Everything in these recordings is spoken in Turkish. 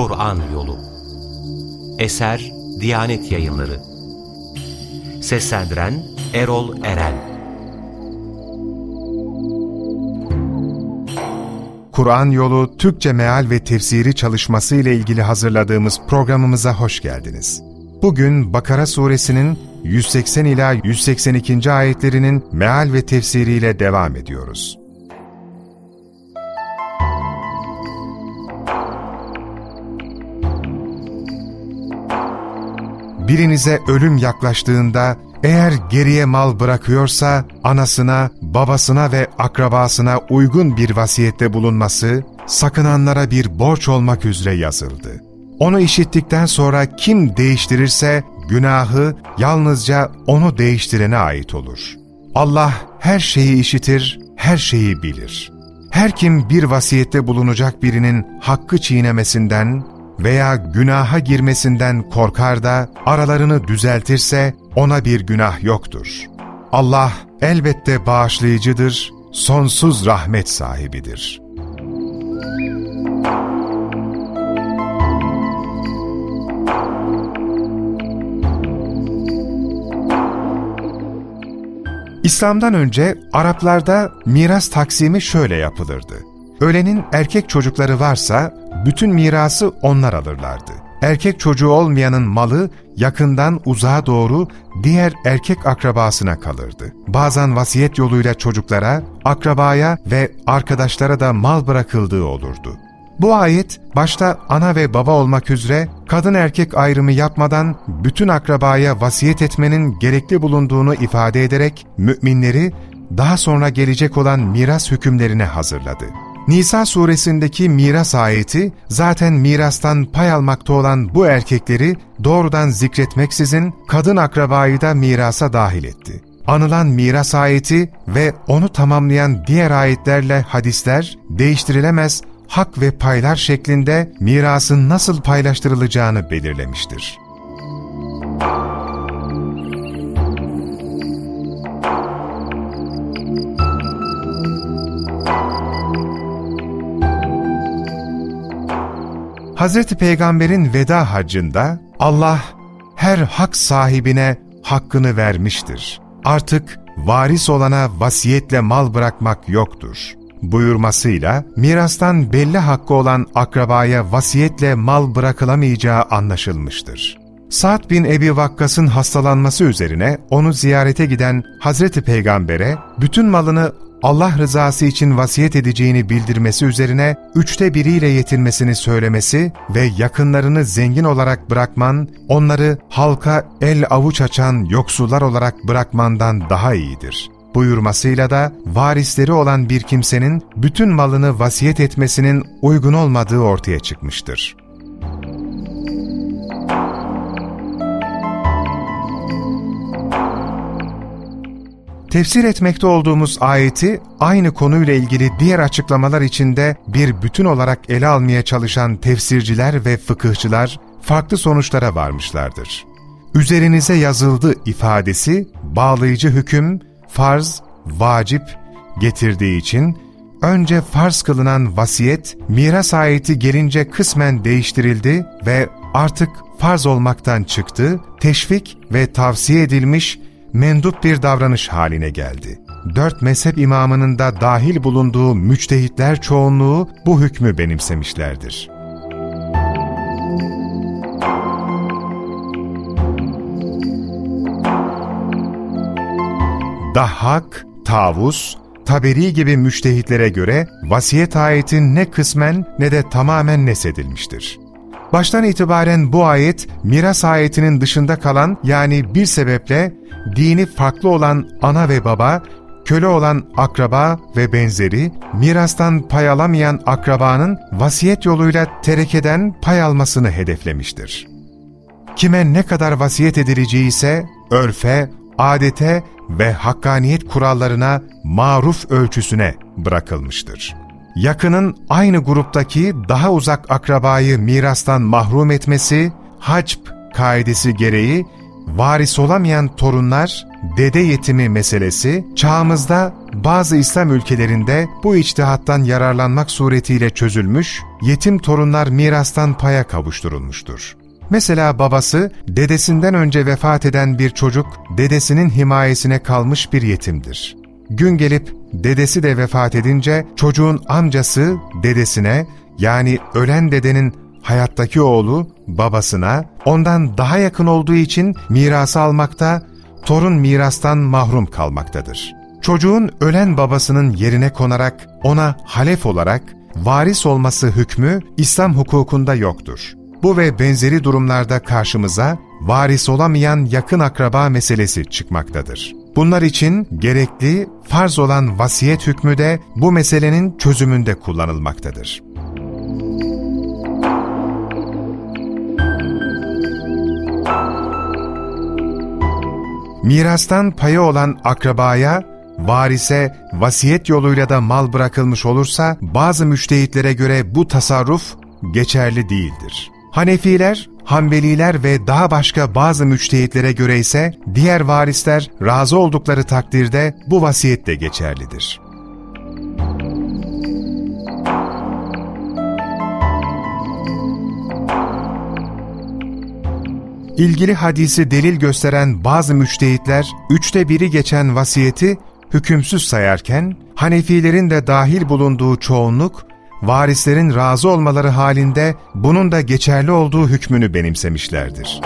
Kur'an Yolu Eser Diyanet Yayınları Seslendiren Erol Eren Kur'an Yolu Türkçe Meal ve Tefsiri çalışması ile ilgili hazırladığımız programımıza hoş geldiniz. Bugün Bakara suresinin 180 ila 182. ayetlerinin meal ve tefsiriyle devam ediyoruz. Birinize ölüm yaklaştığında eğer geriye mal bırakıyorsa anasına, babasına ve akrabasına uygun bir vasiyette bulunması sakınanlara bir borç olmak üzere yazıldı. Onu işittikten sonra kim değiştirirse günahı yalnızca onu değiştirene ait olur. Allah her şeyi işitir, her şeyi bilir. Her kim bir vasiyette bulunacak birinin hakkı çiğnemesinden veya günaha girmesinden korkar da aralarını düzeltirse ona bir günah yoktur. Allah elbette bağışlayıcıdır, sonsuz rahmet sahibidir.'' İslam'dan önce Araplarda miras taksimi şöyle yapılırdı. Ölenin erkek çocukları varsa bütün mirası onlar alırlardı. Erkek çocuğu olmayanın malı yakından uzağa doğru diğer erkek akrabasına kalırdı. Bazen vasiyet yoluyla çocuklara, akrabaya ve arkadaşlara da mal bırakıldığı olurdu. Bu ayet başta ana ve baba olmak üzere kadın erkek ayrımı yapmadan bütün akrabaya vasiyet etmenin gerekli bulunduğunu ifade ederek müminleri daha sonra gelecek olan miras hükümlerine hazırladı. Nisa suresindeki miras ayeti zaten mirastan pay almakta olan bu erkekleri doğrudan zikretmeksizin kadın akrabayı da mirasa dahil etti. Anılan miras ayeti ve onu tamamlayan diğer ayetlerle hadisler değiştirilemez hak ve paylar şeklinde mirasın nasıl paylaştırılacağını belirlemiştir. Hz. Peygamber'in veda haccında Allah her hak sahibine hakkını vermiştir. Artık varis olana vasiyetle mal bırakmak yoktur buyurmasıyla mirastan belli hakkı olan akrabaya vasiyetle mal bırakılamayacağı anlaşılmıştır. Sa'd bin Ebi Vakkas'ın hastalanması üzerine onu ziyarete giden Hazreti Peygamber'e bütün malını Allah rızası için vasiyet edeceğini bildirmesi üzerine üçte biriyle yetinmesini söylemesi ve yakınlarını zengin olarak bırakman, onları halka el avuç açan yoksullar olarak bırakmandan daha iyidir buyurmasıyla da varisleri olan bir kimsenin bütün malını vasiyet etmesinin uygun olmadığı ortaya çıkmıştır. Tefsir etmekte olduğumuz ayeti aynı konuyla ilgili diğer açıklamalar içinde bir bütün olarak ele almaya çalışan tefsirciler ve fıkıhçılar farklı sonuçlara varmışlardır. Üzerinize yazıldı ifadesi bağlayıcı hüküm farz, vacip getirdiği için önce farz kılınan vasiyet, miras ayeti gelince kısmen değiştirildi ve artık farz olmaktan çıktı, teşvik ve tavsiye edilmiş mendup bir davranış haline geldi. Dört mezhep imamının da dahil bulunduğu müçtehitler çoğunluğu bu hükmü benimsemişlerdir. Dahhak, Tavus, Taberi gibi müştehitlere göre vasiyet ayetin ne kısmen ne de tamamen nesedilmiştir. Baştan itibaren bu ayet miras ayetinin dışında kalan yani bir sebeple dini farklı olan ana ve baba, köle olan akraba ve benzeri mirastan pay alamayan akrabanın vasiyet yoluyla terekeden pay almasını hedeflemiştir. Kime ne kadar vasiyet edileceği ise örfe, adete ve hakkaniyet kurallarına maruf ölçüsüne bırakılmıştır. Yakının aynı gruptaki daha uzak akrabayı mirastan mahrum etmesi, hacp kaidesi gereği varis olamayan torunlar, dede yetimi meselesi çağımızda bazı İslam ülkelerinde bu içtihattan yararlanmak suretiyle çözülmüş, yetim torunlar mirastan paya kavuşturulmuştur. Mesela babası, dedesinden önce vefat eden bir çocuk, dedesinin himayesine kalmış bir yetimdir. Gün gelip dedesi de vefat edince çocuğun amcası dedesine yani ölen dedenin hayattaki oğlu babasına ondan daha yakın olduğu için mirası almakta, torun mirastan mahrum kalmaktadır. Çocuğun ölen babasının yerine konarak ona halef olarak varis olması hükmü İslam hukukunda yoktur. Bu ve benzeri durumlarda karşımıza varis olamayan yakın akraba meselesi çıkmaktadır. Bunlar için gerekli, farz olan vasiyet hükmü de bu meselenin çözümünde kullanılmaktadır. Mirastan payı olan akrabaya, varise vasiyet yoluyla da mal bırakılmış olursa bazı müştehitlere göre bu tasarruf geçerli değildir. Hanefiler, Hanbeliler ve daha başka bazı müçtehitlere göre ise diğer varisler razı oldukları takdirde bu vasiyet de geçerlidir. İlgili hadisi delil gösteren bazı müçtehitler, üçte biri geçen vasiyeti hükümsüz sayarken, Hanefilerin de dahil bulunduğu çoğunluk, varislerin razı olmaları halinde bunun da geçerli olduğu hükmünü benimsemişlerdir.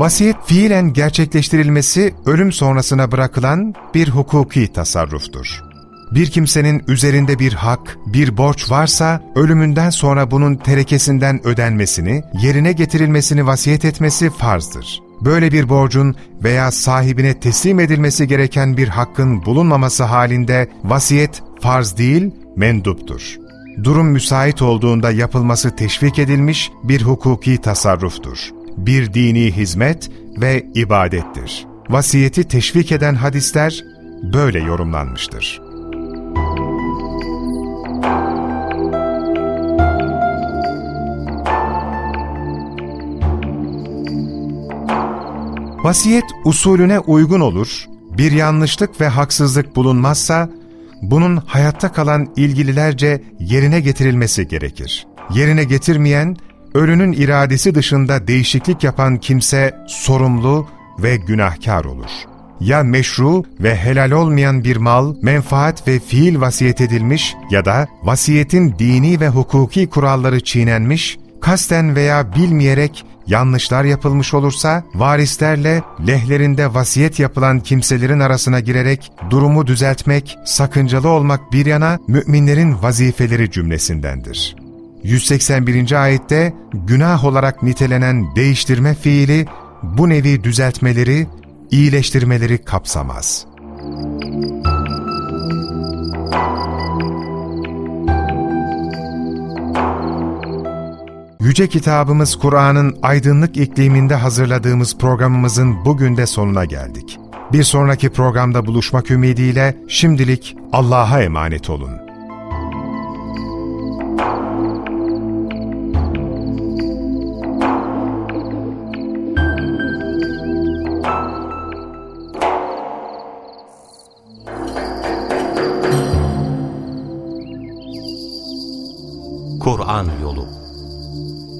Vasiyet fiilen gerçekleştirilmesi ölüm sonrasına bırakılan bir hukuki tasarruftur. Bir kimsenin üzerinde bir hak, bir borç varsa ölümünden sonra bunun terekesinden ödenmesini, yerine getirilmesini vasiyet etmesi farzdır. Böyle bir borcun veya sahibine teslim edilmesi gereken bir hakkın bulunmaması halinde vasiyet farz değil, menduptur. Durum müsait olduğunda yapılması teşvik edilmiş bir hukuki tasarruftur. Bir dini hizmet ve ibadettir. Vasiyeti teşvik eden hadisler böyle yorumlanmıştır. Vasiyet usulüne uygun olur, bir yanlışlık ve haksızlık bulunmazsa, bunun hayatta kalan ilgililerce yerine getirilmesi gerekir. Yerine getirmeyen, ölünün iradesi dışında değişiklik yapan kimse sorumlu ve günahkar olur. Ya meşru ve helal olmayan bir mal, menfaat ve fiil vasiyet edilmiş ya da vasiyetin dini ve hukuki kuralları çiğnenmiş, kasten veya bilmeyerek yanlışlar yapılmış olursa, varislerle lehlerinde vasiyet yapılan kimselerin arasına girerek durumu düzeltmek, sakıncalı olmak bir yana müminlerin vazifeleri cümlesindendir. 181. ayette günah olarak nitelenen değiştirme fiili bu nevi düzeltmeleri, iyileştirmeleri kapsamaz. Yüce Kitabımız Kur'an'ın aydınlık ikliminde hazırladığımız programımızın bugün de sonuna geldik. Bir sonraki programda buluşmak ümidiyle şimdilik Allah'a emanet olun.